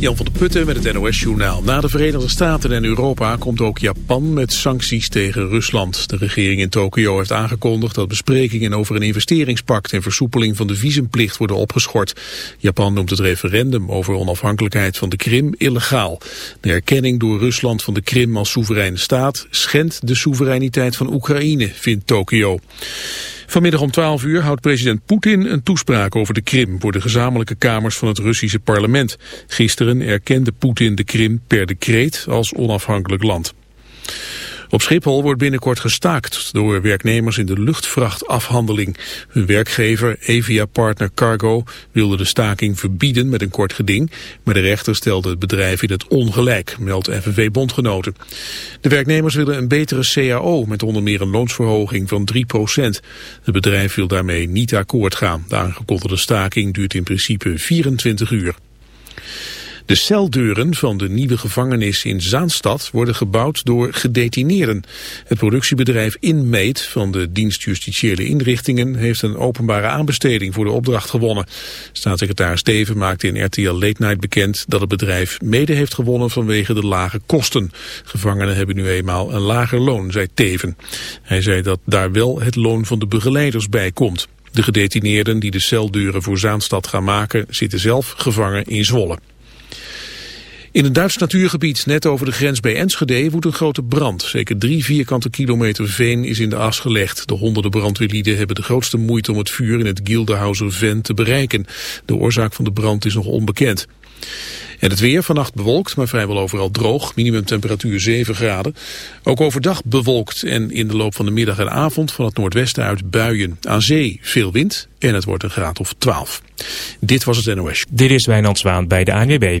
Jan van der Putten met het NOS-journaal. Na de Verenigde Staten en Europa komt ook Japan met sancties tegen Rusland. De regering in Tokio heeft aangekondigd dat besprekingen over een investeringspact en versoepeling van de visumplicht worden opgeschort. Japan noemt het referendum over onafhankelijkheid van de Krim illegaal. De erkenning door Rusland van de Krim als soevereine staat schendt de soevereiniteit van Oekraïne, vindt Tokio. Vanmiddag om 12 uur houdt president Poetin een toespraak over de Krim voor de gezamenlijke kamers van het Russische parlement. Gisteren erkende Poetin de Krim per decreet als onafhankelijk land. Op Schiphol wordt binnenkort gestaakt door werknemers in de luchtvrachtafhandeling. Hun werkgever, Evia Partner Cargo, wilde de staking verbieden met een kort geding, maar de rechter stelde het bedrijf in het ongelijk, meldt FNV Bondgenoten. De werknemers willen een betere CAO met onder meer een loonsverhoging van 3% Het bedrijf wil daarmee niet akkoord gaan. De aangekondigde staking duurt in principe 24 uur. De celdeuren van de nieuwe gevangenis in Zaanstad worden gebouwd door gedetineerden. Het productiebedrijf Inmeet van de dienst justitiële inrichtingen heeft een openbare aanbesteding voor de opdracht gewonnen. Staatssecretaris Steven maakte in RTL Late Night bekend dat het bedrijf mede heeft gewonnen vanwege de lage kosten. Gevangenen hebben nu eenmaal een lager loon, zei Teven. Hij zei dat daar wel het loon van de begeleiders bij komt. De gedetineerden die de celdeuren voor Zaanstad gaan maken zitten zelf gevangen in Zwolle. In een Duits natuurgebied net over de grens bij Enschede woedt een grote brand. Zeker drie vierkante kilometer veen is in de as gelegd. De honderden brandweerlieden hebben de grootste moeite om het vuur in het Gildehauser Ven te bereiken. De oorzaak van de brand is nog onbekend. En het weer vannacht bewolkt, maar vrijwel overal droog. Minimumtemperatuur 7 graden. Ook overdag bewolkt en in de loop van de middag en avond van het noordwesten uit buien. Aan zee veel wind en het wordt een graad of 12. Dit was het NOS. Dit is Wijnand Zwaan bij de ANWB.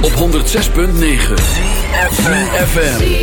Op 106.9 FM.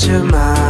잊지 마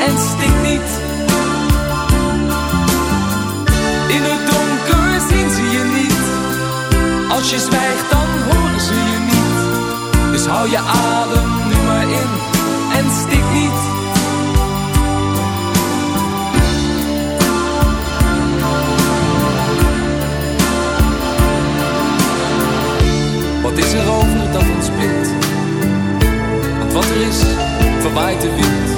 en stik niet In het donker zien ze je niet Als je zwijgt dan horen ze je niet Dus hou je adem nu maar in en stik niet Wat is er over dat ons? Want wat er is, verwaait de wind.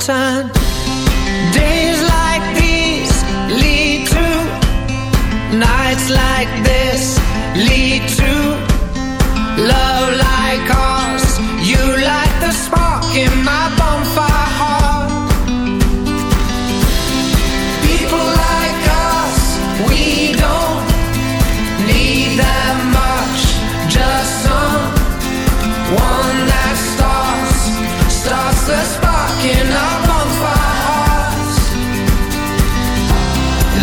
time.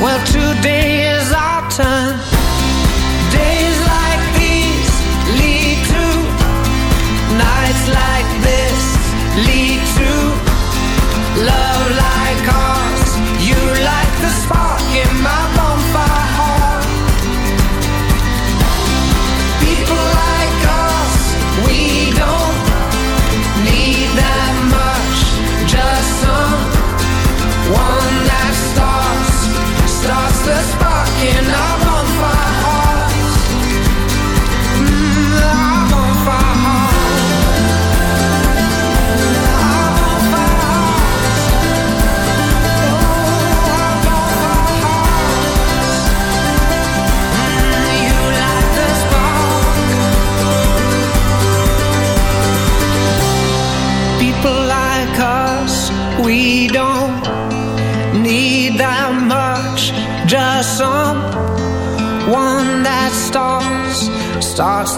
Well, today is our turn.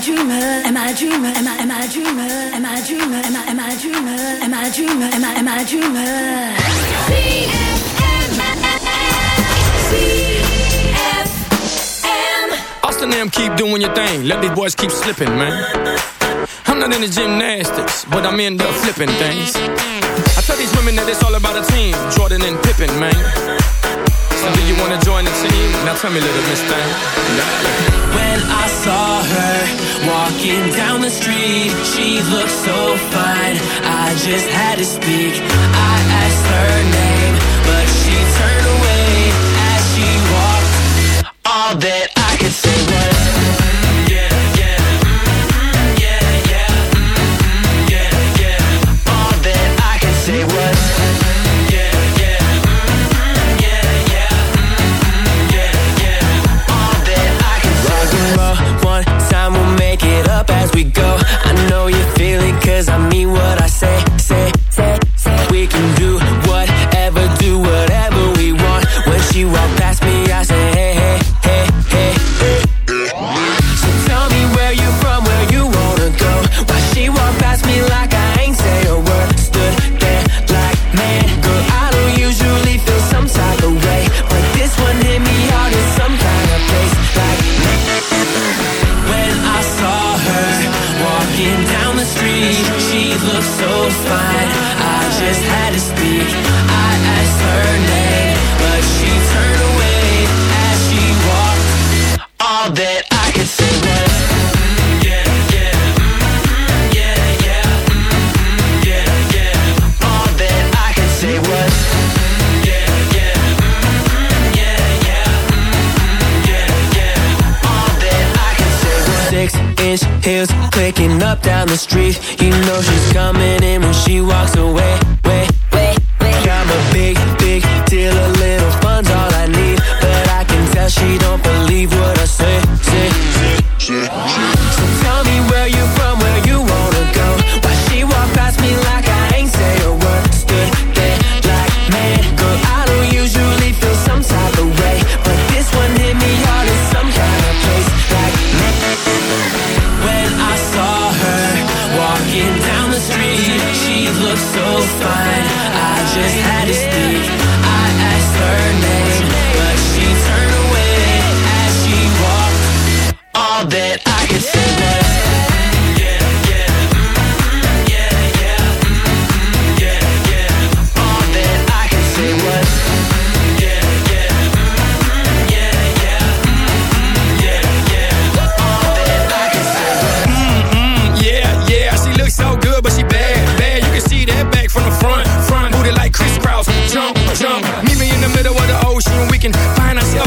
Dreamer? Am I a dreamer? Am I I a dreamer? Am I a dreamer? Am I am I a dreamer? Am I a dreamer? Am I am I a dreamer? Them keep doing your thing. Let these boys keep slipping, man. I'm not into gymnastics, but I'm into flipping things. I tell these women that it's all about a team. Jordan and Pippen, man. So do you wanna join the team? Now tell me, little miss thing. When I saw her walking down the street, she looked so fine. I just had to speak. I asked her name, but she turned away as she walked. All that I could say was. We go. I know you feel it cause I mean what I say, say, say, say. We can do whatever, do whatever we want. When she walked heels clicking up down the street. You know she's coming in when she walks away.